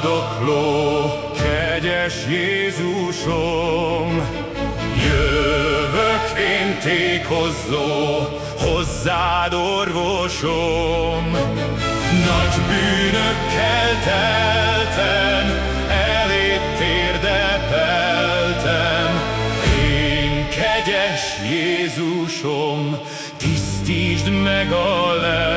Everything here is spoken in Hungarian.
Haldokló, kegyes Jézusom, Jövök én tékozzó, hozzád orvosom. Nagy bűnökkel teltem, elét térdepeltem, Én kegyes Jézusom, tisztítsd meg a lelkem.